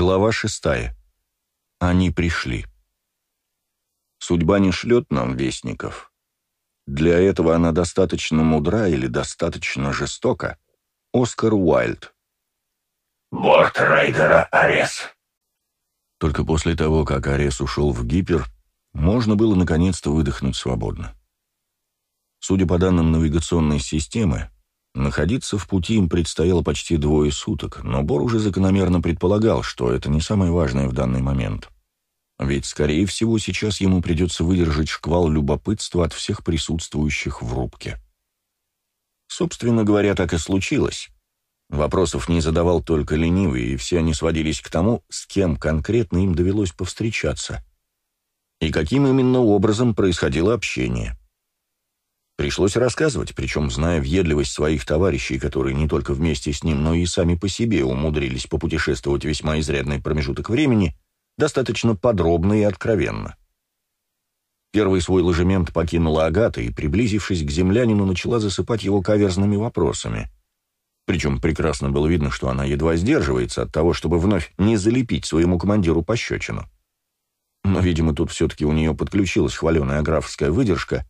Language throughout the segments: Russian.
Глава шестая. Они пришли. Судьба не шлет нам вестников. Для этого она достаточно мудра или достаточно жестока. Оскар Уайльд. «Борт рейдера Арес». Только после того, как Арес ушел в гипер, можно было наконец-то выдохнуть свободно. Судя по данным навигационной системы, Находиться в пути им предстояло почти двое суток, но Бор уже закономерно предполагал, что это не самое важное в данный момент. Ведь, скорее всего, сейчас ему придется выдержать шквал любопытства от всех присутствующих в рубке. Собственно говоря, так и случилось. Вопросов не задавал только ленивый, и все они сводились к тому, с кем конкретно им довелось повстречаться. И каким именно образом происходило общение. Пришлось рассказывать, причем зная въедливость своих товарищей, которые не только вместе с ним, но и сами по себе умудрились попутешествовать весьма изрядный промежуток времени, достаточно подробно и откровенно. Первый свой ложемент покинула Агата и, приблизившись к землянину, начала засыпать его каверзными вопросами. Причем прекрасно было видно, что она едва сдерживается от того, чтобы вновь не залепить своему командиру пощечину. Но, видимо, тут все-таки у нее подключилась хваленая графская выдержка —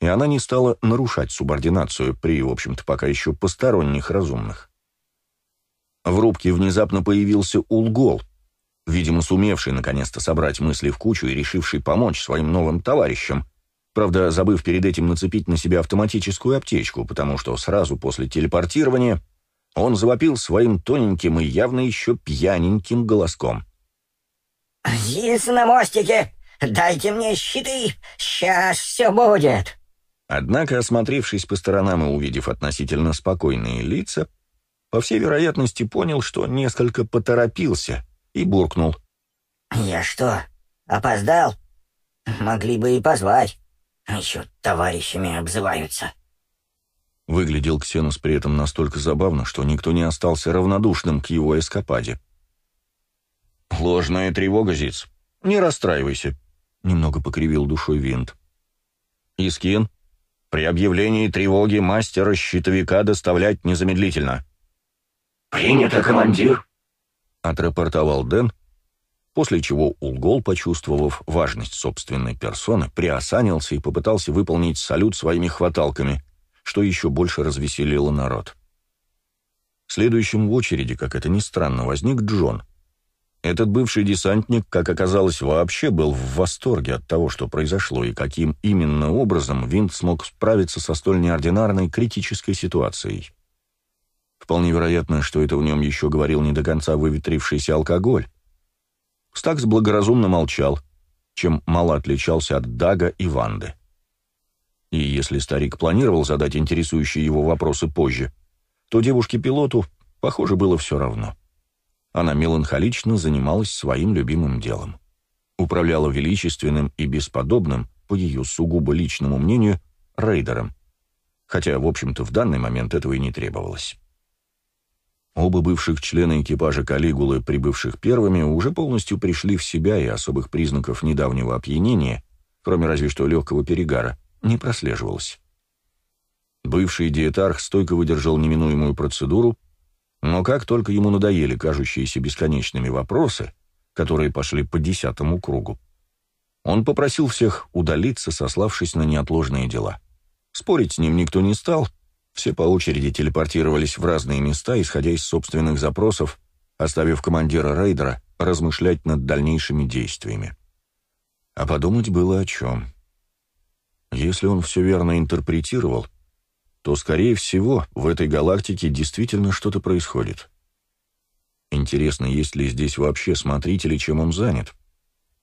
и она не стала нарушать субординацию при, в общем-то, пока еще посторонних разумных. В рубке внезапно появился Улгол, видимо, сумевший наконец-то собрать мысли в кучу и решивший помочь своим новым товарищам, правда, забыв перед этим нацепить на себя автоматическую аптечку, потому что сразу после телепортирования он завопил своим тоненьким и явно еще пьяненьким голоском. «Есть на мостике! Дайте мне щиты! Сейчас все будет!» Однако, осмотревшись по сторонам и увидев относительно спокойные лица, по всей вероятности понял, что несколько поторопился и буркнул. «Я что, опоздал? Могли бы и позвать. Еще товарищами обзываются». Выглядел Ксенос при этом настолько забавно, что никто не остался равнодушным к его эскападе. «Ложная тревога, Зиц. Не расстраивайся», — немного покривил душой винт. «Искин, при объявлении тревоги мастера щитовика доставлять незамедлительно». «Принято, командир», — отрапортовал Дэн, после чего Улгол, почувствовав важность собственной персоны, приосанился и попытался выполнить салют своими хваталками, что еще больше развеселило народ. Следующим в очереди, как это ни странно, возник Джон — этот бывший десантник, как оказалось, вообще был в восторге от того, что произошло, и каким именно образом Винт смог справиться со столь неординарной критической ситуацией. Вполне вероятно, что это в нем еще говорил не до конца выветрившийся алкоголь. Стакс благоразумно молчал, чем мало отличался от Дага и Ванды. И если старик планировал задать интересующие его вопросы позже, то девушке-пилоту, похоже, было все равно. — она меланхолично занималась своим любимым делом. Управляла величественным и бесподобным, по ее сугубо личному мнению, рейдером. Хотя, в общем-то, в данный момент этого и не требовалось. Оба бывших члена экипажа Калигулы, прибывших первыми, уже полностью пришли в себя, и особых признаков недавнего опьянения, кроме разве что легкого перегара, не прослеживалось. Бывший диетарх стойко выдержал неминуемую процедуру, но как только ему надоели кажущиеся бесконечными вопросы, которые пошли по десятому кругу, он попросил всех удалиться, сославшись на неотложные дела. Спорить с ним никто не стал, все по очереди телепортировались в разные места, исходя из собственных запросов, оставив командира рейдера размышлять над дальнейшими действиями. А подумать было о чем. Если он все верно интерпретировал, то, скорее всего, в этой галактике действительно что-то происходит. Интересно, есть ли здесь вообще смотритель и чем он занят.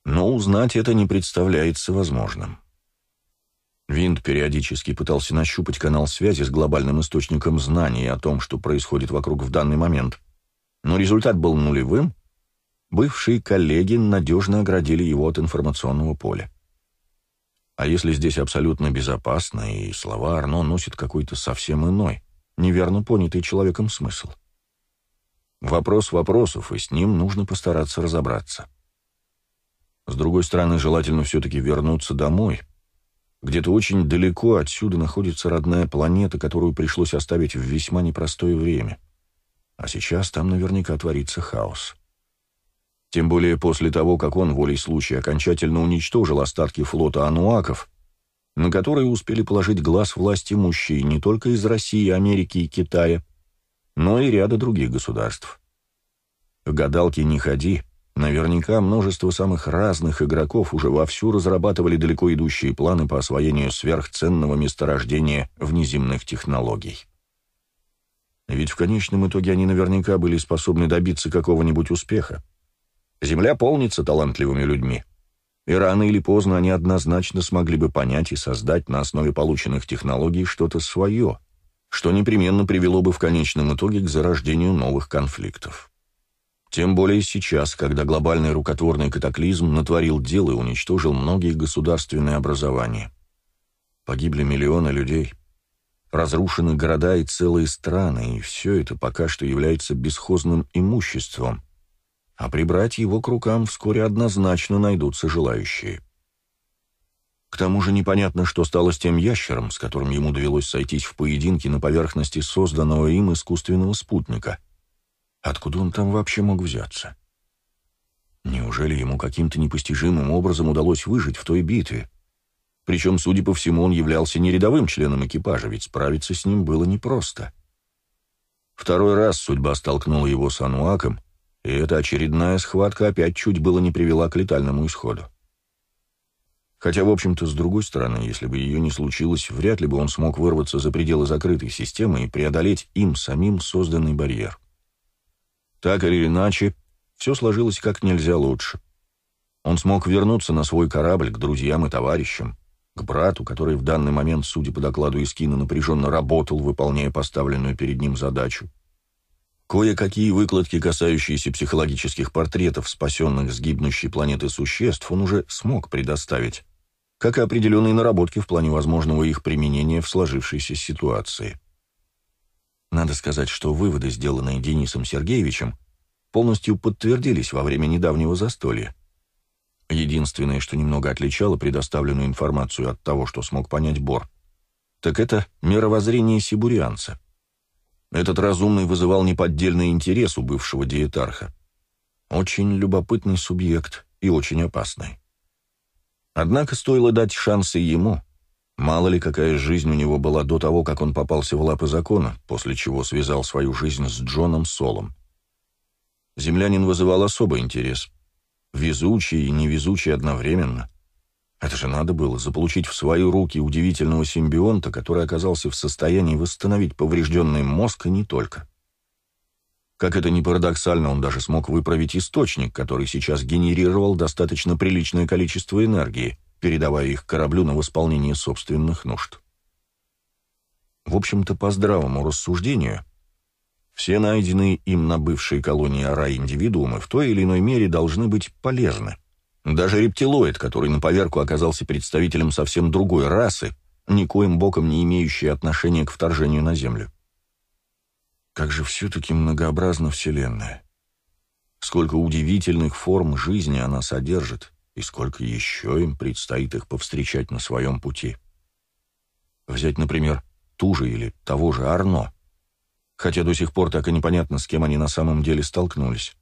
Но узнать это не представляется возможным. Винт периодически пытался нащупать канал связи с глобальным источником знаний о том, что происходит вокруг в данный момент, но результат был нулевым. Бывшие коллеги надежно оградили его от информационного поля. А если здесь абсолютно безопасно, и слова Арно носят какой-то совсем иной, неверно понятый человеком смысл? Вопрос вопросов, и с ним нужно постараться разобраться. С другой стороны, желательно все-таки вернуться домой. Где-то очень далеко отсюда находится родная планета, которую пришлось оставить в весьма непростое время. А сейчас там наверняка творится хаос. Тем более после того, как он волей случая окончательно уничтожил остатки флота ануаков, на которые успели положить глаз власти мужчин не только из России, Америки и Китая, но и ряда других государств. Гадалки не ходи, наверняка множество самых разных игроков уже вовсю разрабатывали далеко идущие планы по освоению сверхценного месторождения внеземных технологий. Ведь в конечном итоге они наверняка были способны добиться какого-нибудь успеха. Земля полнится талантливыми людьми. И рано или поздно они однозначно смогли бы понять и создать на основе полученных технологий что-то свое, что непременно привело бы в конечном итоге к зарождению новых конфликтов. Тем более сейчас, когда глобальный рукотворный катаклизм натворил дел и уничтожил многие государственные образования. Погибли миллионы людей, разрушены города и целые страны, и все это пока что является бесхозным имуществом, а прибрать его к рукам вскоре однозначно найдутся желающие. К тому же непонятно, что стало с тем ящером, с которым ему довелось сойтись в поединке на поверхности созданного им искусственного спутника. Откуда он там вообще мог взяться? Неужели ему каким-то непостижимым образом удалось выжить в той битве? Причем, судя по всему, он являлся не рядовым членом экипажа, ведь справиться с ним было непросто. Второй раз судьба столкнула его с Ануаком, и эта очередная схватка опять чуть было не привела к летальному исходу. Хотя, в общем-то, с другой стороны, если бы ее не случилось, вряд ли бы он смог вырваться за пределы закрытой системы и преодолеть им самим созданный барьер. Так или иначе, все сложилось как нельзя лучше. Он смог вернуться на свой корабль к друзьям и товарищам, к брату, который в данный момент, судя по докладу Искина, напряженно работал, выполняя поставленную перед ним задачу. Кое-какие выкладки, касающиеся психологических портретов спасенных с гибнущей планеты существ, он уже смог предоставить, как и определенные наработки в плане возможного их применения в сложившейся ситуации. Надо сказать, что выводы, сделанные Денисом Сергеевичем, полностью подтвердились во время недавнего застолья. Единственное, что немного отличало предоставленную информацию от того, что смог понять Бор, так это мировоззрение сибурианца — этот разумный вызывал неподдельный интерес у бывшего диетарха. Очень любопытный субъект и очень опасный. Однако стоило дать шансы ему. Мало ли, какая жизнь у него была до того, как он попался в лапы закона, после чего связал свою жизнь с Джоном Солом. Землянин вызывал особый интерес. Везучий и невезучий одновременно — это же надо было заполучить в свои руки удивительного симбионта, который оказался в состоянии восстановить поврежденный мозг и не только. Как это ни парадоксально, он даже смог выправить источник, который сейчас генерировал достаточно приличное количество энергии, передавая их кораблю на восполнение собственных нужд. В общем-то, по здравому рассуждению, все найденные им на бывшей колонии Ара индивидуумы в той или иной мере должны быть полезны. Даже рептилоид, который на поверку оказался представителем совсем другой расы, никоим боком не имеющий отношения к вторжению на Землю. Как же все-таки многообразна Вселенная. Сколько удивительных форм жизни она содержит, и сколько еще им предстоит их повстречать на своем пути. Взять, например, ту же или того же Арно, хотя до сих пор так и непонятно, с кем они на самом деле столкнулись.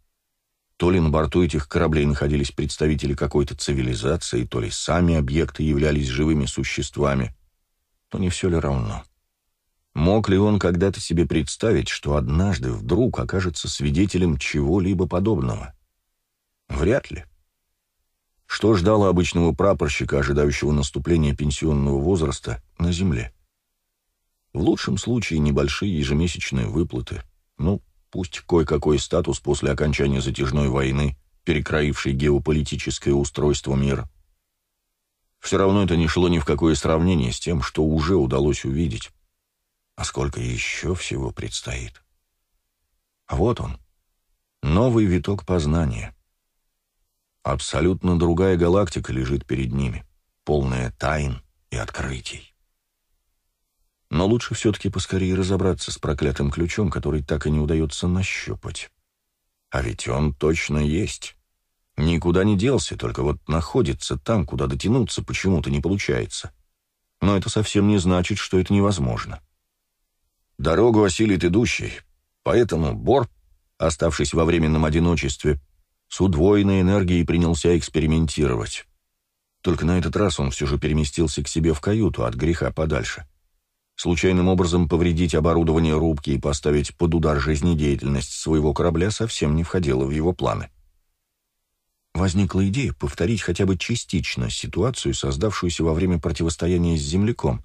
То ли на борту этих кораблей находились представители какой-то цивилизации, то ли сами объекты являлись живыми существами. То не все ли равно? Мог ли он когда-то себе представить, что однажды вдруг окажется свидетелем чего-либо подобного? Вряд ли. Что ждало обычного прапорщика, ожидающего наступления пенсионного возраста, на Земле? В лучшем случае небольшие ежемесячные выплаты. Ну, пусть кое-какой статус после окончания затяжной войны, перекроившей геополитическое устройство мира. Все равно это не шло ни в какое сравнение с тем, что уже удалось увидеть. А сколько еще всего предстоит. А вот он, новый виток познания. Абсолютно другая галактика лежит перед ними, полная тайн и открытий. Но лучше все-таки поскорее разобраться с проклятым ключом, который так и не удается нащупать. А ведь он точно есть. Никуда не делся, только вот находится там, куда дотянуться почему-то не получается. Но это совсем не значит, что это невозможно. Дорогу осилит идущий, поэтому Бор, оставшись во временном одиночестве, с удвоенной энергией принялся экспериментировать. Только на этот раз он все же переместился к себе в каюту от греха подальше. Случайным образом повредить оборудование рубки и поставить под удар жизнедеятельность своего корабля совсем не входило в его планы. Возникла идея повторить хотя бы частично ситуацию, создавшуюся во время противостояния с земляком,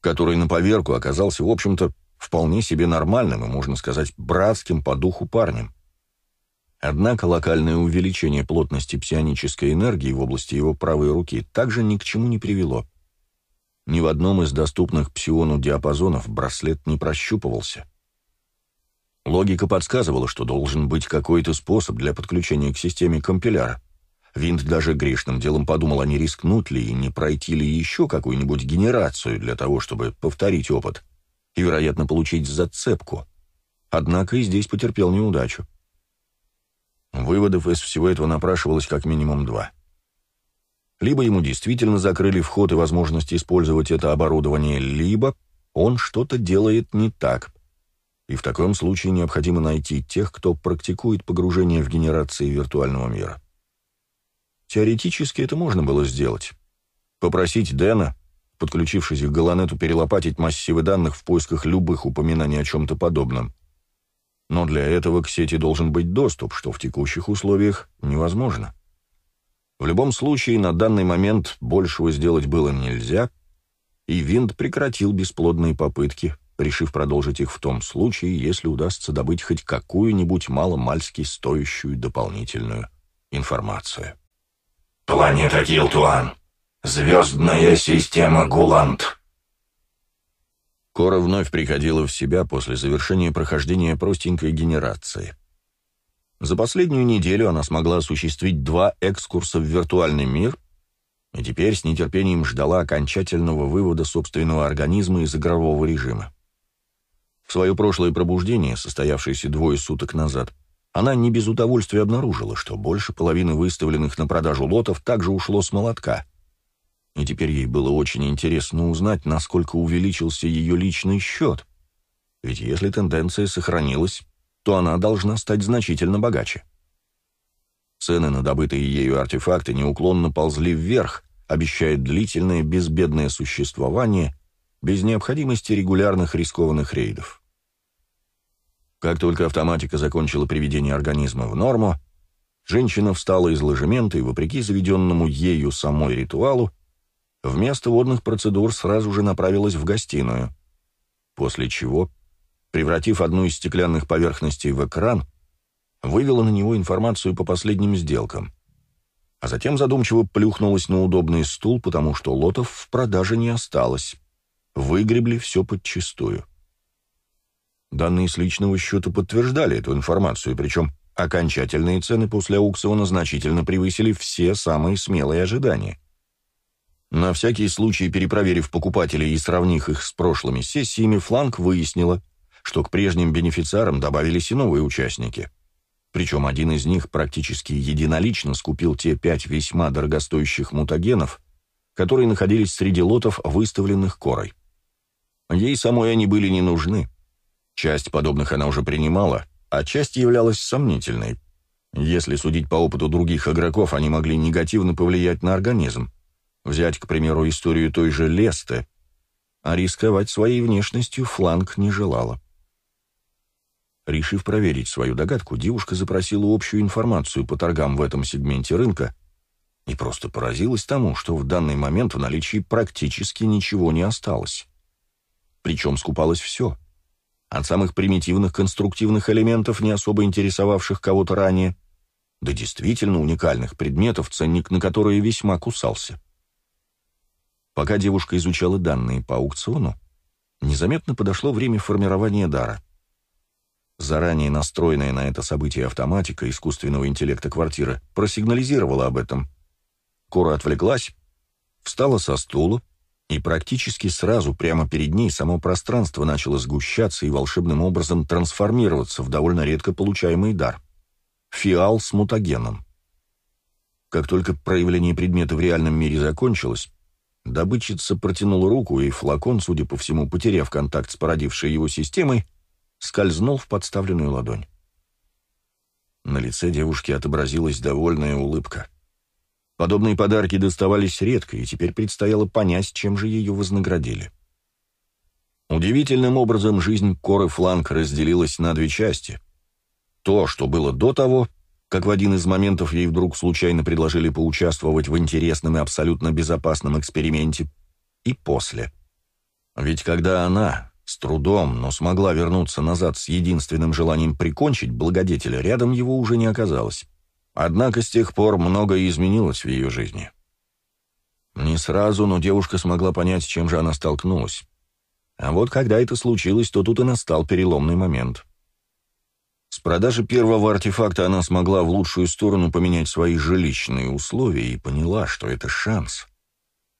который на поверку оказался, в общем-то, вполне себе нормальным и, можно сказать, братским по духу парнем. Однако локальное увеличение плотности псионической энергии в области его правой руки также ни к чему не привело. Ни в одном из доступных псиону диапазонов браслет не прощупывался. Логика подсказывала, что должен быть какой-то способ для подключения к системе компиляра. Винт даже грешным делом подумал, а не рискнуть ли и не пройти ли еще какую-нибудь генерацию для того, чтобы повторить опыт и, вероятно, получить зацепку. Однако и здесь потерпел неудачу. Выводов из всего этого напрашивалось как минимум два — либо ему действительно закрыли вход и возможность использовать это оборудование, либо он что-то делает не так. И в таком случае необходимо найти тех, кто практикует погружение в генерации виртуального мира. Теоретически это можно было сделать. Попросить Дэна, подключившись к Галанету, перелопатить массивы данных в поисках любых упоминаний о чем-то подобном. Но для этого к сети должен быть доступ, что в текущих условиях невозможно. В любом случае, на данный момент большего сделать было нельзя, и Винт прекратил бесплодные попытки, решив продолжить их в том случае, если удастся добыть хоть какую-нибудь маломальски стоящую дополнительную информацию. «Планета Килтуан. Звездная система Гулант». Кора вновь приходила в себя после завершения прохождения простенькой генерации. За последнюю неделю она смогла осуществить два экскурса в виртуальный мир и теперь с нетерпением ждала окончательного вывода собственного организма из игрового режима. В свое прошлое пробуждение, состоявшееся двое суток назад, она не без удовольствия обнаружила, что больше половины выставленных на продажу лотов также ушло с молотка. И теперь ей было очень интересно узнать, насколько увеличился ее личный счет. Ведь если тенденция сохранилась, то она должна стать значительно богаче. Цены на добытые ею артефакты неуклонно ползли вверх, обещая длительное безбедное существование без необходимости регулярных рискованных рейдов. Как только автоматика закончила приведение организма в норму, женщина встала из ложемента и, вопреки заведенному ею самой ритуалу, вместо водных процедур сразу же направилась в гостиную, после чего превратив одну из стеклянных поверхностей в экран, вывела на него информацию по последним сделкам, а затем задумчиво плюхнулась на удобный стул, потому что лотов в продаже не осталось. Выгребли все подчистую. Данные с личного счета подтверждали эту информацию, причем окончательные цены после аукциона значительно превысили все самые смелые ожидания. На всякий случай, перепроверив покупателей и сравнив их с прошлыми сессиями, Фланк выяснила — что к прежним бенефициарам добавились и новые участники. Причем один из них практически единолично скупил те пять весьма дорогостоящих мутагенов, которые находились среди лотов, выставленных корой. Ей самой они были не нужны. Часть подобных она уже принимала, а часть являлась сомнительной. Если судить по опыту других игроков, они могли негативно повлиять на организм. Взять, к примеру, историю той же Лесты, а рисковать своей внешностью фланг не желала. Решив проверить свою догадку, девушка запросила общую информацию по торгам в этом сегменте рынка и просто поразилась тому, что в данный момент в наличии практически ничего не осталось. Причем скупалось все. От самых примитивных конструктивных элементов, не особо интересовавших кого-то ранее, до действительно уникальных предметов, ценник на которые весьма кусался. Пока девушка изучала данные по аукциону, незаметно подошло время формирования дара. Заранее настроенная на это событие автоматика искусственного интеллекта квартиры просигнализировала об этом. Кора отвлеклась, встала со стула, и практически сразу прямо перед ней само пространство начало сгущаться и волшебным образом трансформироваться в довольно редко получаемый дар. Фиал с мутагеном. Как только проявление предмета в реальном мире закончилось, добытчица протянула руку, и флакон, судя по всему, потеряв контакт с породившей его системой, скользнул в подставленную ладонь. На лице девушки отобразилась довольная улыбка. Подобные подарки доставались редко, и теперь предстояло понять, чем же ее вознаградили. Удивительным образом жизнь Коры Фланг разделилась на две части. То, что было до того, как в один из моментов ей вдруг случайно предложили поучаствовать в интересном и абсолютно безопасном эксперименте, и после. Ведь когда она, с трудом, но смогла вернуться назад с единственным желанием прикончить благодетеля, рядом его уже не оказалось. Однако с тех пор многое изменилось в ее жизни. Не сразу, но девушка смогла понять, с чем же она столкнулась. А вот когда это случилось, то тут и настал переломный момент. С продажи первого артефакта она смогла в лучшую сторону поменять свои жилищные условия и поняла, что это шанс.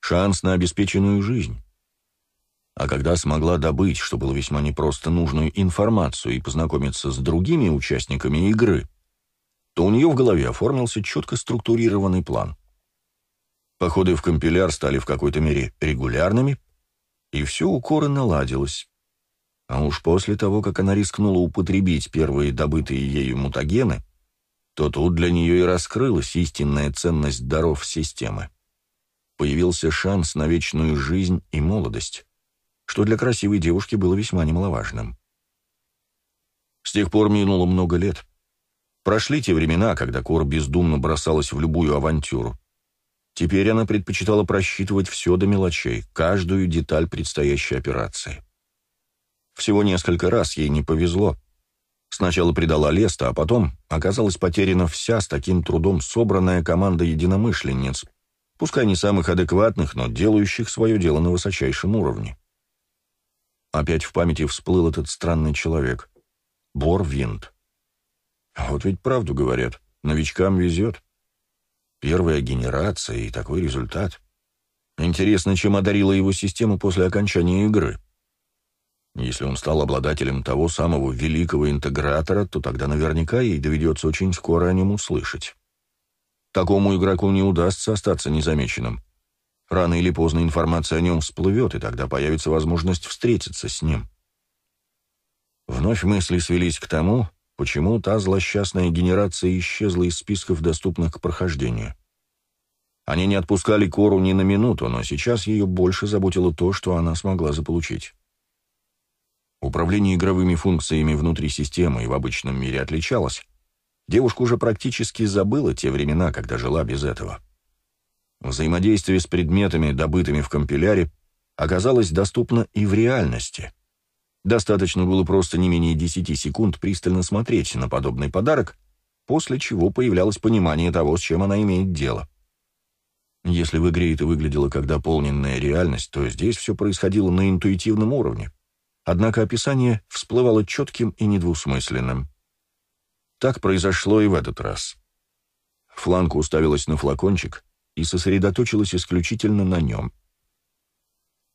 Шанс на обеспеченную жизнь. А когда смогла добыть, что было весьма непросто, нужную информацию и познакомиться с другими участниками игры, то у нее в голове оформился четко структурированный план. Походы в компиляр стали в какой-то мере регулярными, и все у Коры наладилось. А уж после того, как она рискнула употребить первые добытые ею мутагены, то тут для нее и раскрылась истинная ценность даров системы. Появился шанс на вечную жизнь и молодость что для красивой девушки было весьма немаловажным. С тех пор минуло много лет. Прошли те времена, когда Кора бездумно бросалась в любую авантюру. Теперь она предпочитала просчитывать все до мелочей, каждую деталь предстоящей операции. Всего несколько раз ей не повезло. Сначала предала Леста, а потом оказалась потеряна вся с таким трудом собранная команда единомышленниц, пускай не самых адекватных, но делающих свое дело на высочайшем уровне. Опять в памяти всплыл этот странный человек. Бор Винт. Вот ведь правду говорят, новичкам везет. Первая генерация и такой результат. Интересно, чем одарила его система после окончания игры. Если он стал обладателем того самого великого интегратора, то тогда наверняка ей доведется очень скоро о нем услышать. Такому игроку не удастся остаться незамеченным. Рано или поздно информация о нем всплывет, и тогда появится возможность встретиться с ним. Вновь мысли свелись к тому, почему та злосчастная генерация исчезла из списков, доступных к прохождению. Они не отпускали Кору ни на минуту, но сейчас ее больше заботило то, что она смогла заполучить. Управление игровыми функциями внутри системы и в обычном мире отличалось. Девушка уже практически забыла те времена, когда жила без этого. Взаимодействие с предметами, добытыми в компиляре, оказалось доступно и в реальности. Достаточно было просто не менее 10 секунд пристально смотреть на подобный подарок, после чего появлялось понимание того, с чем она имеет дело. Если в игре это выглядело как дополненная реальность, то здесь все происходило на интуитивном уровне. Однако описание всплывало четким и недвусмысленным. Так произошло и в этот раз. Фланка уставилась на флакончик, и сосредоточилась исключительно на нем.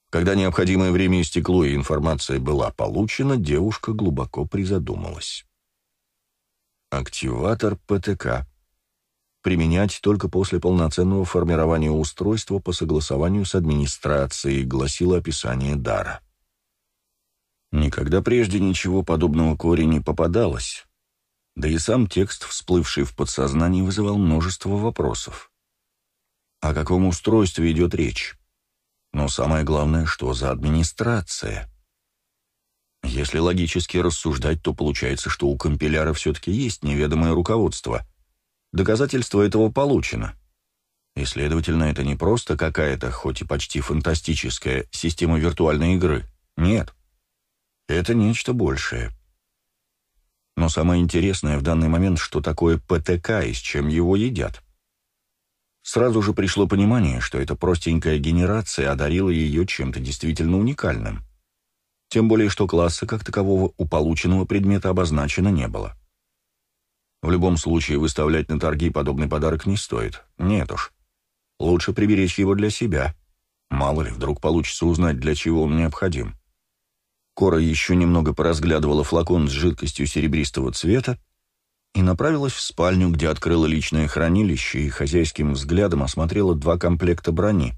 Когда необходимое время истекло и информация была получена, девушка глубоко призадумалась. Активатор ПТК. Применять только после полноценного формирования устройства по согласованию с администрацией, гласило описание дара. Никогда прежде ничего подобного Коре не попадалось, да и сам текст, всплывший в подсознании, вызывал множество вопросов. О каком устройстве идет речь? Но самое главное, что за администрация? Если логически рассуждать, то получается, что у компиляра все-таки есть неведомое руководство. Доказательство этого получено. И, следовательно, это не просто какая-то, хоть и почти фантастическая, система виртуальной игры. Нет. Это нечто большее. Но самое интересное в данный момент, что такое ПТК и с чем его едят. Сразу же пришло понимание, что эта простенькая генерация одарила ее чем-то действительно уникальным. Тем более, что класса как такового у полученного предмета обозначено не было. В любом случае, выставлять на торги подобный подарок не стоит. Нет уж. Лучше приберечь его для себя. Мало ли, вдруг получится узнать, для чего он необходим. Кора еще немного поразглядывала флакон с жидкостью серебристого цвета, и направилась в спальню, где открыла личное хранилище и хозяйским взглядом осмотрела два комплекта брони,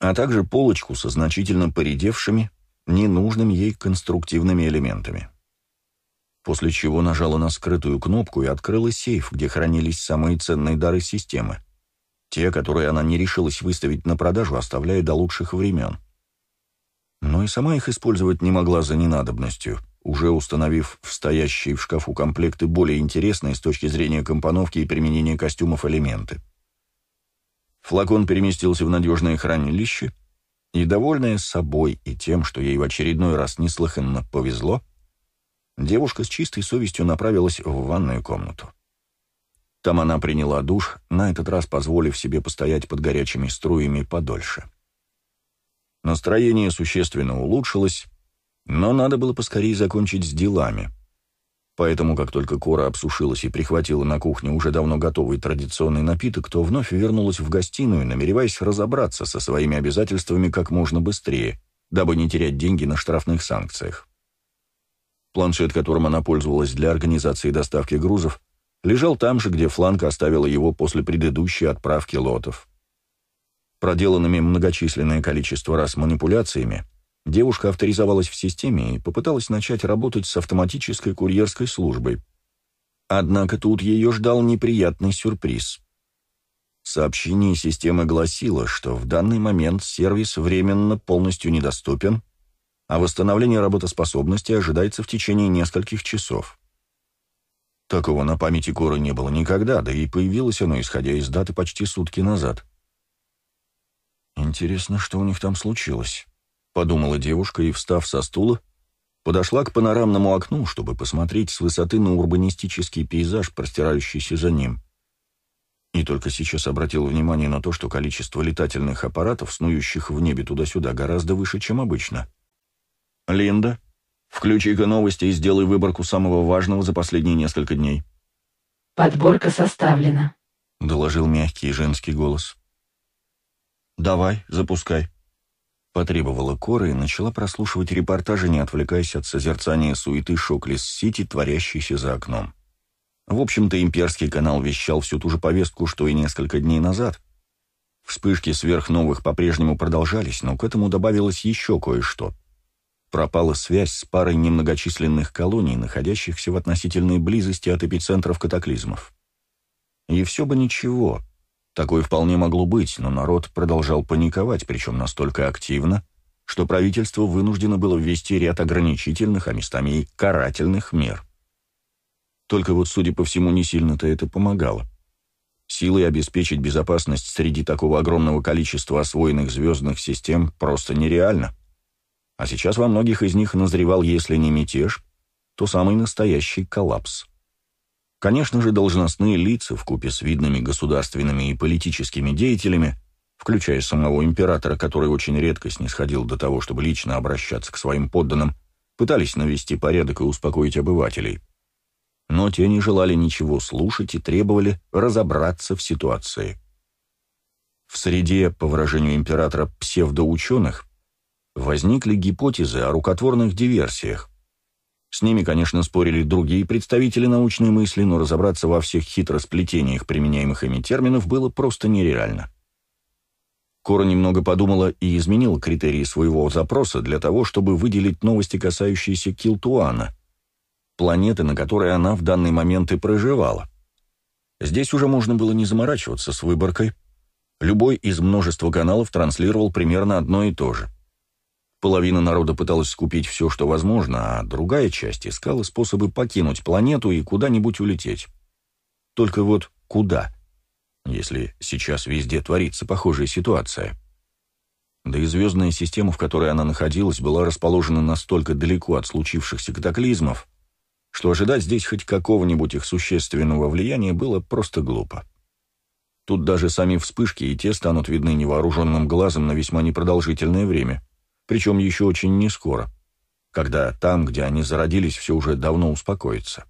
а также полочку со значительно поредевшими, ненужными ей конструктивными элементами. после чего нажала на скрытую кнопку и открыла сейф, где хранились самые ценные дары системы. Те, которые она не решилась выставить на продажу, оставляя до лучших времен. Но и сама их использовать не могла за ненадобностью, уже установив в стоящие в шкафу комплекты более интересные с точки зрения компоновки и применения костюмов элементы. Флакон переместился в надежное хранилище, и, довольная собой и тем, что ей в очередной раз неслыханно повезло, девушка с чистой совестью направилась в ванную комнату. Там она приняла душ, на этот раз позволив себе постоять под горячими струями подольше. Настроение существенно улучшилось, но надо было поскорее закончить с делами. Поэтому, как только Кора обсушилась и прихватила на кухне уже давно готовый традиционный напиток, то вновь вернулась в гостиную, намереваясь разобраться со своими обязательствами как можно быстрее, дабы не терять деньги на штрафных санкциях. Планшет, которым она пользовалась для организации доставки грузов, лежал там же, где Фланка оставила его после предыдущей отправки лотов. Проделанными многочисленное количество раз манипуляциями, девушка авторизовалась в системе и попыталась начать работать с автоматической курьерской службой. Однако тут ее ждал неприятный сюрприз. Сообщение системы гласило, что в данный момент сервис временно полностью недоступен, а восстановление работоспособности ожидается в течение нескольких часов. Такого на памяти Коры не было никогда, да и появилось оно, исходя из даты, почти сутки назад. «Интересно, что у них там случилось?» — подумала девушка и, встав со стула, подошла к панорамному окну, чтобы посмотреть с высоты на урбанистический пейзаж, простирающийся за ним. И только сейчас обратила внимание на то, что количество летательных аппаратов, снующих в небе туда-сюда, гораздо выше, чем обычно. «Линда?» Включи-ка новости и сделай выборку самого важного за последние несколько дней. Подборка составлена, — доложил мягкий женский голос. «Давай, запускай», — потребовала Кора и начала прослушивать репортажи, не отвлекаясь от созерцания суеты Шоклис-Сити, творящейся за окном. В общем-то, имперский канал вещал всю ту же повестку, что и несколько дней назад. Вспышки сверхновых по-прежнему продолжались, но к этому добавилось еще кое-что — пропала связь с парой немногочисленных колоний, находящихся в относительной близости от эпицентров катаклизмов. И все бы ничего. Такое вполне могло быть, но народ продолжал паниковать, причем настолько активно, что правительство вынуждено было ввести ряд ограничительных, а местами и карательных мер. Только вот, судя по всему, не сильно-то это помогало. Силой обеспечить безопасность среди такого огромного количества освоенных звездных систем просто нереально а сейчас во многих из них назревал, если не мятеж, то самый настоящий коллапс. Конечно же, должностные лица в купе с видными государственными и политическими деятелями, включая самого императора, который очень редко снисходил до того, чтобы лично обращаться к своим подданным, пытались навести порядок и успокоить обывателей. Но те не желали ничего слушать и требовали разобраться в ситуации. В среде, по выражению императора, псевдоученых, возникли гипотезы о рукотворных диверсиях. С ними, конечно, спорили другие представители научной мысли, но разобраться во всех хитросплетениях применяемых ими терминов было просто нереально. Кора немного подумала и изменила критерии своего запроса для того, чтобы выделить новости, касающиеся Килтуана, планеты, на которой она в данный момент и проживала. Здесь уже можно было не заморачиваться с выборкой. Любой из множества каналов транслировал примерно одно и то же – Половина народа пыталась скупить все, что возможно, а другая часть искала способы покинуть планету и куда-нибудь улететь. Только вот куда, если сейчас везде творится похожая ситуация? Да и звездная система, в которой она находилась, была расположена настолько далеко от случившихся катаклизмов, что ожидать здесь хоть какого-нибудь их существенного влияния было просто глупо. Тут даже сами вспышки и те станут видны невооруженным глазом на весьма непродолжительное время — причем еще очень не скоро, когда там, где они зародились, все уже давно успокоится.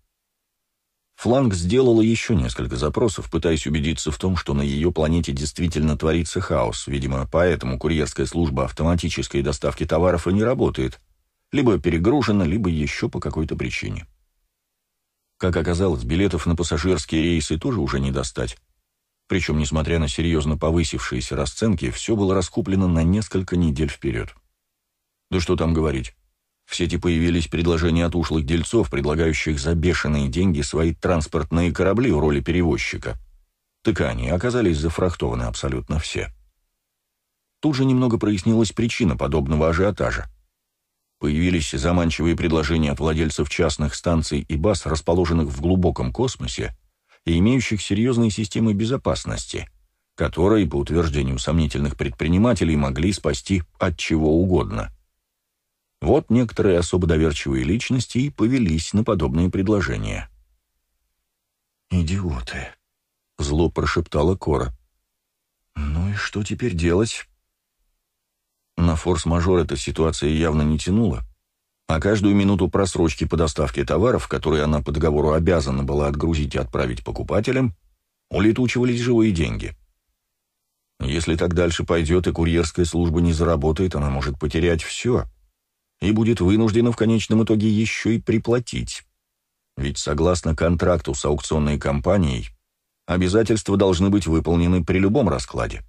Фланг сделала еще несколько запросов, пытаясь убедиться в том, что на ее планете действительно творится хаос, видимо, поэтому курьерская служба автоматической доставки товаров и не работает, либо перегружена, либо еще по какой-то причине. Как оказалось, билетов на пассажирские рейсы тоже уже не достать. Причем, несмотря на серьезно повысившиеся расценки, все было раскуплено на несколько недель вперед. Да что там говорить. В сети появились предложения от ушлых дельцов, предлагающих за бешеные деньги свои транспортные корабли в роли перевозчика. Так они оказались зафрахтованы абсолютно все. Тут же немного прояснилась причина подобного ажиотажа. Появились заманчивые предложения от владельцев частных станций и баз, расположенных в глубоком космосе и имеющих серьезные системы безопасности, которые, по утверждению сомнительных предпринимателей, могли спасти от чего угодно. Вот некоторые особо доверчивые личности и повелись на подобные предложения. «Идиоты», — зло прошептала Кора. «Ну и что теперь делать?» На форс-мажор эта ситуация явно не тянула, а каждую минуту просрочки по доставке товаров, которые она по договору обязана была отгрузить и отправить покупателям, улетучивались живые деньги. Если так дальше пойдет и курьерская служба не заработает, она может потерять все и будет вынуждена в конечном итоге еще и приплатить. Ведь согласно контракту с аукционной компанией, обязательства должны быть выполнены при любом раскладе.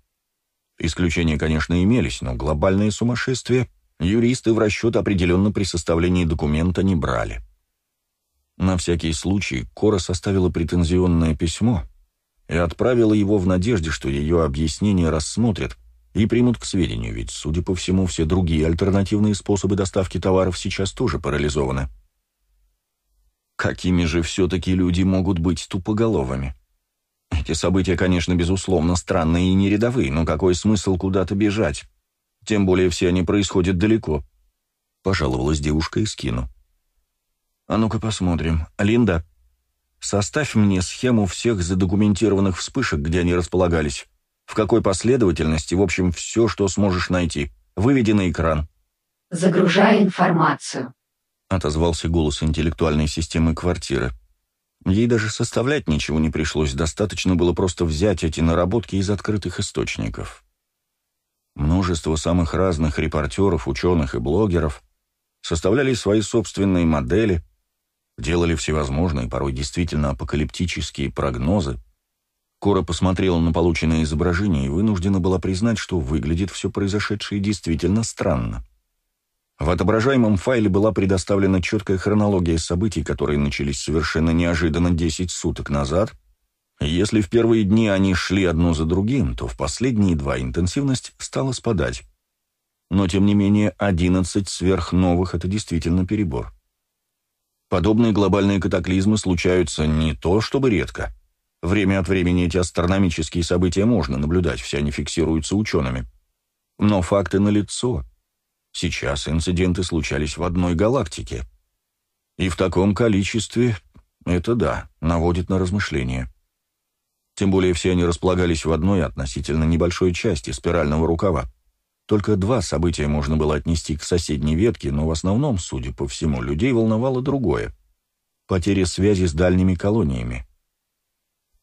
Исключения, конечно, имелись, но глобальное сумасшествие юристы в расчет определенно при составлении документа не брали. На всякий случай Кора составила претензионное письмо и отправила его в надежде, что ее объяснение рассмотрят и примут к сведению, ведь, судя по всему, все другие альтернативные способы доставки товаров сейчас тоже парализованы. Какими же все-таки люди могут быть тупоголовыми? Эти события, конечно, безусловно, странные и не рядовые, но какой смысл куда-то бежать? Тем более все они происходят далеко. Пожаловалась девушка из кино. А ну-ка посмотрим. Линда, составь мне схему всех задокументированных вспышек, где они располагались. В какой последовательности, в общем, все, что сможешь найти. Выведи на экран. Загружай информацию. Отозвался голос интеллектуальной системы квартиры. Ей даже составлять ничего не пришлось, достаточно было просто взять эти наработки из открытых источников. Множество самых разных репортеров, ученых и блогеров составляли свои собственные модели, делали всевозможные, порой действительно апокалиптические прогнозы. Кора посмотрела на полученное изображение и вынуждена была признать, что выглядит все произошедшее действительно странно. В отображаемом файле была предоставлена четкая хронология событий, которые начались совершенно неожиданно 10 суток назад. Если в первые дни они шли одно за другим, то в последние два интенсивность стала спадать. Но, тем не менее, 11 сверхновых — это действительно перебор. Подобные глобальные катаклизмы случаются не то чтобы редко. Время от времени эти астрономические события можно наблюдать, все они фиксируются учеными. Но факты налицо. Сейчас инциденты случались в одной галактике. И в таком количестве, это да, наводит на размышления. Тем более все они располагались в одной относительно небольшой части спирального рукава. Только два события можно было отнести к соседней ветке, но в основном, судя по всему, людей волновало другое — потеря связи с дальними колониями.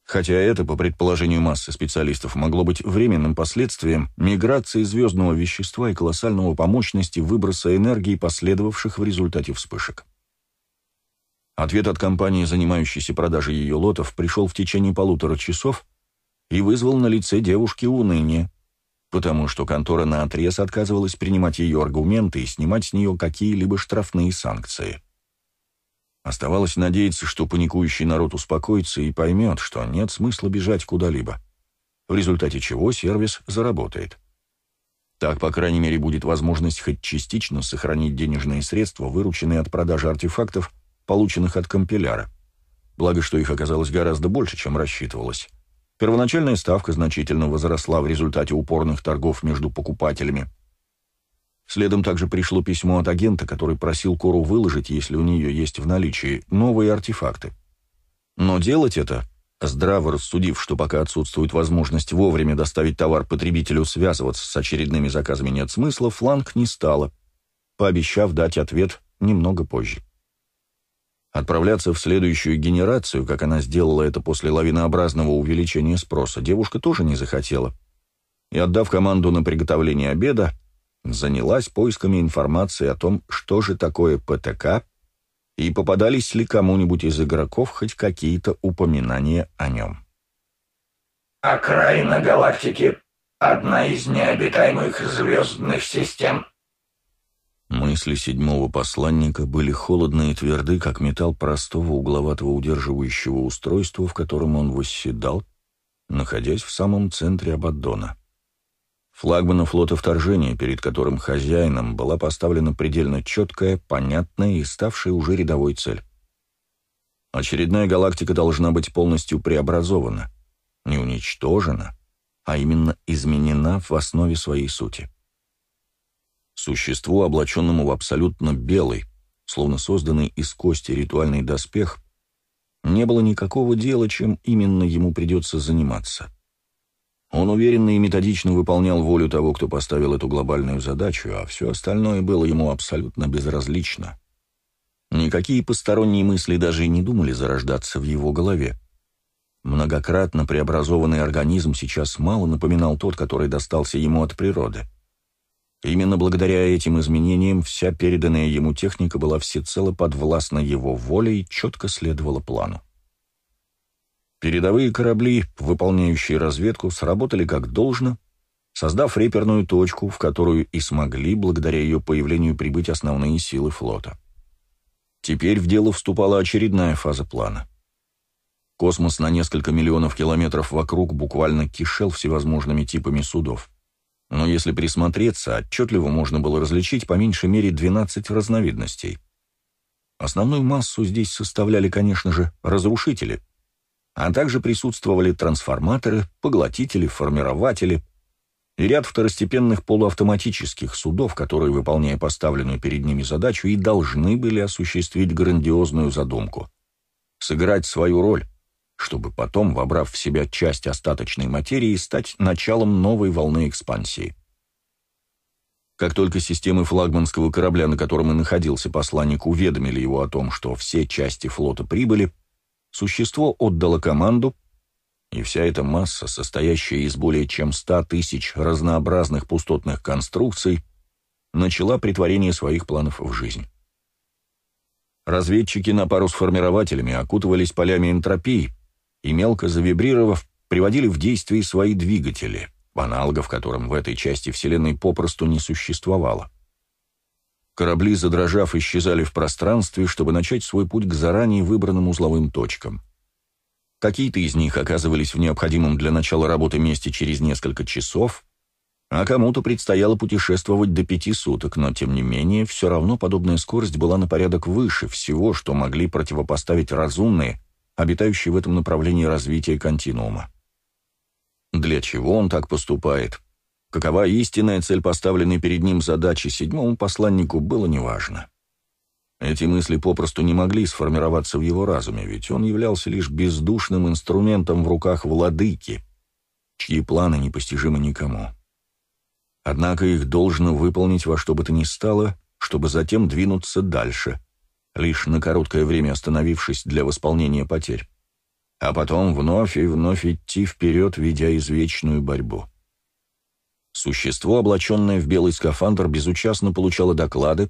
Хотя это, по предположению массы специалистов, могло быть временным последствием миграции звездного вещества и колоссального по мощности выброса энергии, последовавших в результате вспышек. Ответ от компании, занимающейся продажей ее лотов, пришел в течение полутора часов и вызвал на лице девушки уныние, потому что контора наотрез отказывалась принимать ее аргументы и снимать с нее какие-либо штрафные санкции. Оставалось надеяться, что паникующий народ успокоится и поймет, что нет смысла бежать куда-либо, в результате чего сервис заработает. Так, по крайней мере, будет возможность хоть частично сохранить денежные средства, вырученные от продажи артефактов, полученных от компиляра. Благо, что их оказалось гораздо больше, чем рассчитывалось. Первоначальная ставка значительно возросла в результате упорных торгов между покупателями, Следом также пришло письмо от агента, который просил Кору выложить, если у нее есть в наличии, новые артефакты. Но делать это, здраво рассудив, что пока отсутствует возможность вовремя доставить товар потребителю, связываться с очередными заказами нет смысла, фланг не стало, пообещав дать ответ немного позже. Отправляться в следующую генерацию, как она сделала это после лавинообразного увеличения спроса, девушка тоже не захотела. И отдав команду на приготовление обеда, занялась поисками информации о том, что же такое ПТК, и попадались ли кому-нибудь из игроков хоть какие-то упоминания о нем. «Окраина галактики. Одна из необитаемых звездных систем. Мысли седьмого посланника были холодны и тверды, как металл простого угловатого удерживающего устройства, в котором он восседал, находясь в самом центре Абаддона. Флагмана флота вторжения, перед которым хозяином была поставлена предельно четкая, понятная и ставшая уже рядовой цель. Очередная галактика должна быть полностью преобразована, не уничтожена, а именно изменена в основе своей сути. Существу, облаченному в абсолютно белый, словно созданный из кости ритуальный доспех, не было никакого дела, чем именно ему придется заниматься. Он уверенно и методично выполнял волю того, кто поставил эту глобальную задачу, а все остальное было ему абсолютно безразлично. Никакие посторонние мысли даже и не думали зарождаться в его голове. Многократно преобразованный организм сейчас мало напоминал тот, который достался ему от природы. Именно благодаря этим изменениям вся переданная ему техника была всецело подвластна его воле и четко следовала плану. Передовые корабли, выполняющие разведку, сработали как должно, создав реперную точку, в которую и смогли, благодаря ее появлению, прибыть основные силы флота. Теперь в дело вступала очередная фаза плана. Космос на несколько миллионов километров вокруг буквально кишел всевозможными типами судов но если присмотреться, отчетливо можно было различить по меньшей мере 12 разновидностей. Основную массу здесь составляли, конечно же, разрушители, а также присутствовали трансформаторы, поглотители, формирователи и ряд второстепенных полуавтоматических судов, которые, выполняя поставленную перед ними задачу, и должны были осуществить грандиозную задумку — сыграть свою роль — чтобы потом, вобрав в себя часть остаточной материи, стать началом новой волны экспансии. Как только системы флагманского корабля, на котором и находился посланник, уведомили его о том, что все части флота прибыли, существо отдало команду, и вся эта масса, состоящая из более чем ста тысяч разнообразных пустотных конструкций, начала притворение своих планов в жизнь. Разведчики на пару с формирователями окутывались полями энтропии, и, мелко завибрировав, приводили в действие свои двигатели, аналогов которым в этой части Вселенной попросту не существовало. Корабли, задрожав, исчезали в пространстве, чтобы начать свой путь к заранее выбранным узловым точкам. Какие-то из них оказывались в необходимом для начала работы месте через несколько часов, а кому-то предстояло путешествовать до пяти суток, но, тем не менее, все равно подобная скорость была на порядок выше всего, что могли противопоставить разумные, обитающий в этом направлении развития континуума. Для чего он так поступает? Какова истинная цель поставленной перед ним задачи седьмому посланнику, было неважно. Эти мысли попросту не могли сформироваться в его разуме, ведь он являлся лишь бездушным инструментом в руках владыки, чьи планы непостижимы никому. Однако их должно выполнить во что бы то ни стало, чтобы затем двинуться дальше, лишь на короткое время остановившись для восполнения потерь, а потом вновь и вновь идти вперед, ведя извечную борьбу. Существо, облаченное в белый скафандр, безучастно получало доклады,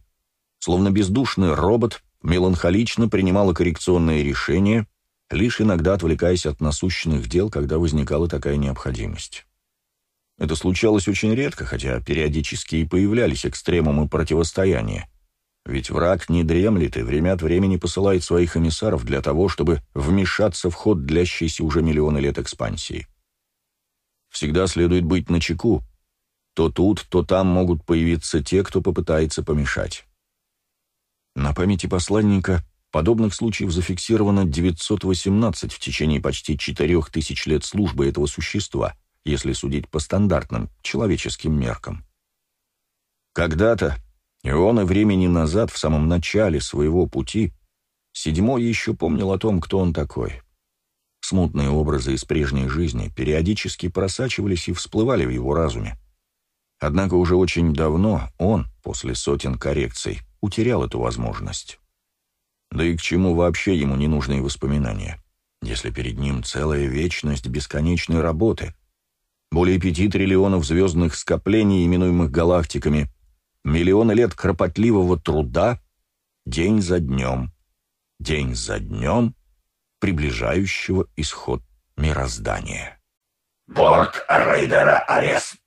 словно бездушный робот, меланхолично принимало коррекционные решения, лишь иногда отвлекаясь от насущных дел, когда возникала такая необходимость. Это случалось очень редко, хотя периодически и появлялись экстремумы противостояния. Ведь враг не дремлет и время от времени посылает своих эмиссаров для того, чтобы вмешаться в ход длящейся уже миллионы лет экспансии. Всегда следует быть начеку. То тут, то там могут появиться те, кто попытается помешать. На памяти посланника подобных случаев зафиксировано 918 в течение почти 4000 лет службы этого существа, если судить по стандартным человеческим меркам. Когда-то и он и времени назад, в самом начале своего пути, седьмой еще помнил о том, кто он такой. Смутные образы из прежней жизни периодически просачивались и всплывали в его разуме. Однако уже очень давно он, после сотен коррекций, утерял эту возможность. Да и к чему вообще ему ненужные воспоминания, если перед ним целая вечность бесконечной работы, более пяти триллионов звездных скоплений, именуемых галактиками, Миллионы лет кропотливого труда, день за днем, день за днем, приближающего исход мироздания. Борт рейдера Арес.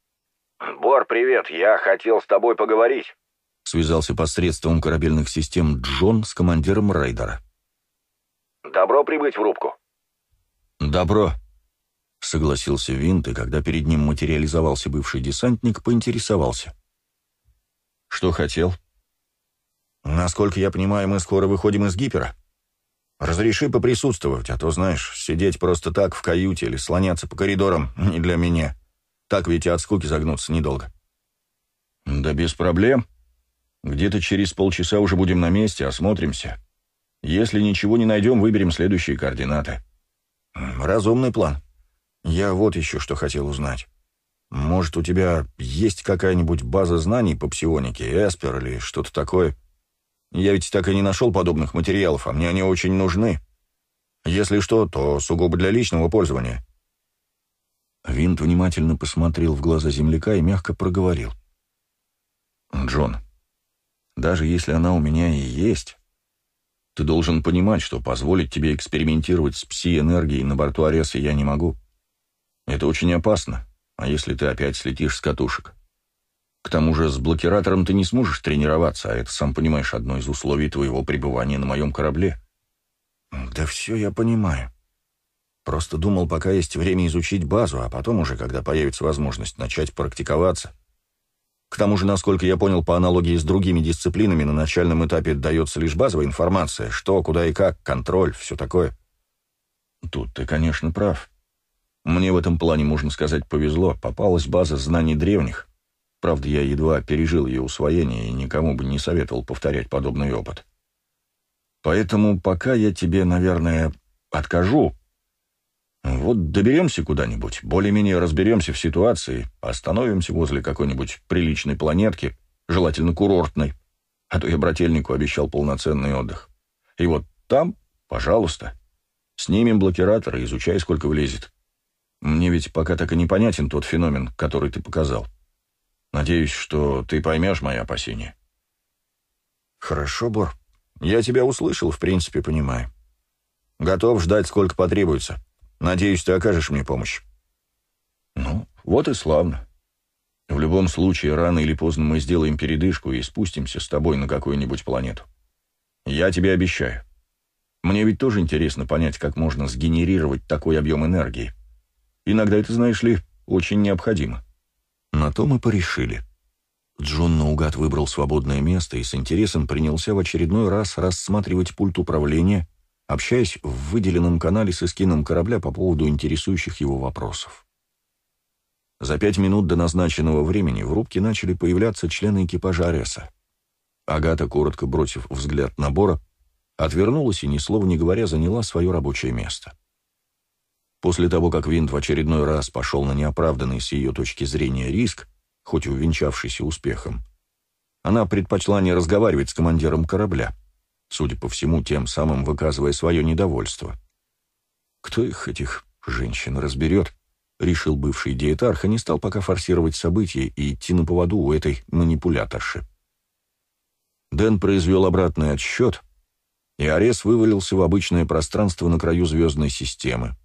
Бор, привет, я хотел с тобой поговорить. Связался посредством корабельных систем Джон с командиром рейдера. «Добро прибыть в рубку». «Добро», — согласился Винт, и когда перед ним материализовался бывший десантник, поинтересовался. «Что хотел?» «Насколько я понимаю, мы скоро выходим из гипера. Разреши поприсутствовать, а то, знаешь, сидеть просто так в каюте или слоняться по коридорам не для меня. Так ведь и от скуки загнуться недолго». «Да без проблем. Где-то через полчаса уже будем на месте, осмотримся. Если ничего не найдем, выберем следующие координаты». «Разумный план. Я вот еще что хотел узнать. Может, у тебя есть какая-нибудь база знаний по псионике, Эспер или что-то такое?» Я ведь так и не нашел подобных материалов, а мне они очень нужны. Если что, то сугубо для личного пользования». Винт внимательно посмотрел в глаза земляка и мягко проговорил. «Джон, даже если она у меня и есть, ты должен понимать, что позволить тебе экспериментировать с пси-энергией на борту Ареса я не могу. Это очень опасно, а если ты опять слетишь с катушек? К тому же с блокиратором ты не сможешь тренироваться, а это, сам понимаешь, одно из условий твоего пребывания на моем корабле. Да все я понимаю. Просто думал, пока есть время изучить базу, а потом уже, когда появится возможность, начать практиковаться. К тому же, насколько я понял, по аналогии с другими дисциплинами, на начальном этапе дается лишь базовая информация, что, куда и как, контроль, все такое. Тут ты, конечно, прав. Мне в этом плане, можно сказать, повезло. Попалась база знаний древних. Правда, я едва пережил ее усвоение и никому бы не советовал повторять подобный опыт. Поэтому пока я тебе, наверное, откажу. Вот доберемся куда-нибудь, более-менее разберемся в ситуации, остановимся возле какой-нибудь приличной планетки, желательно курортной, а то я брательнику обещал полноценный отдых. И вот там, пожалуйста, снимем блокиратор и изучай, сколько влезет. Мне ведь пока так и непонятен тот феномен, который ты показал. — Надеюсь, что ты поймешь мои опасения». «Хорошо, Бор. Я тебя услышал, в принципе, понимаю. Готов ждать, сколько потребуется. Надеюсь, ты окажешь мне помощь». «Ну, вот и славно. В любом случае, рано или поздно мы сделаем передышку и спустимся с тобой на какую-нибудь планету. Я тебе обещаю. Мне ведь тоже интересно понять, как можно сгенерировать такой объем энергии. Иногда это, знаешь ли, очень необходимо». На то мы порешили. Джон наугад выбрал свободное место и с интересом принялся в очередной раз рассматривать пульт управления, общаясь в выделенном канале с эскином корабля по поводу интересующих его вопросов. За пять минут до назначенного времени в рубке начали появляться члены экипажа Ареса. Агата, коротко бросив взгляд на Бора, отвернулась и, ни слова не говоря, заняла свое рабочее место. После того, как Винт в очередной раз пошел на неоправданный с ее точки зрения риск, хоть и увенчавшийся успехом, она предпочла не разговаривать с командиром корабля, судя по всему, тем самым выказывая свое недовольство. «Кто их, этих женщин, разберет?» — решил бывший диетарх и не стал пока форсировать события и идти на поводу у этой манипуляторши. Дэн произвел обратный отсчет, и Арес вывалился в обычное пространство на краю звездной системы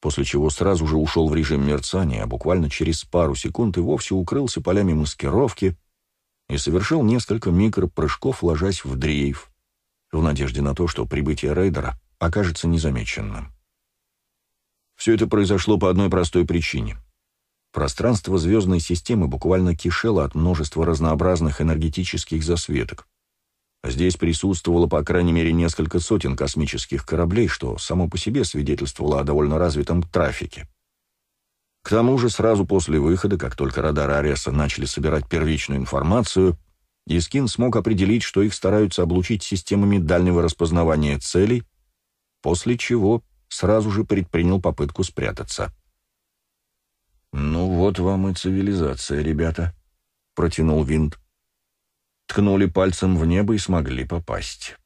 после чего сразу же ушел в режим мерцания, а буквально через пару секунд и вовсе укрылся полями маскировки и совершил несколько микропрыжков, ложась в дрейф, в надежде на то, что прибытие рейдера окажется незамеченным. Все это произошло по одной простой причине. Пространство звездной системы буквально кишело от множества разнообразных энергетических засветок, Здесь присутствовало по крайней мере несколько сотен космических кораблей, что само по себе свидетельствовало о довольно развитом трафике. К тому же сразу после выхода, как только радары Ареса начали собирать первичную информацию, Искин смог определить, что их стараются облучить системами дальнего распознавания целей, после чего сразу же предпринял попытку спрятаться. «Ну вот вам и цивилизация, ребята», — протянул Винт ткнули пальцем в небо и смогли попасть.